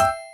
あ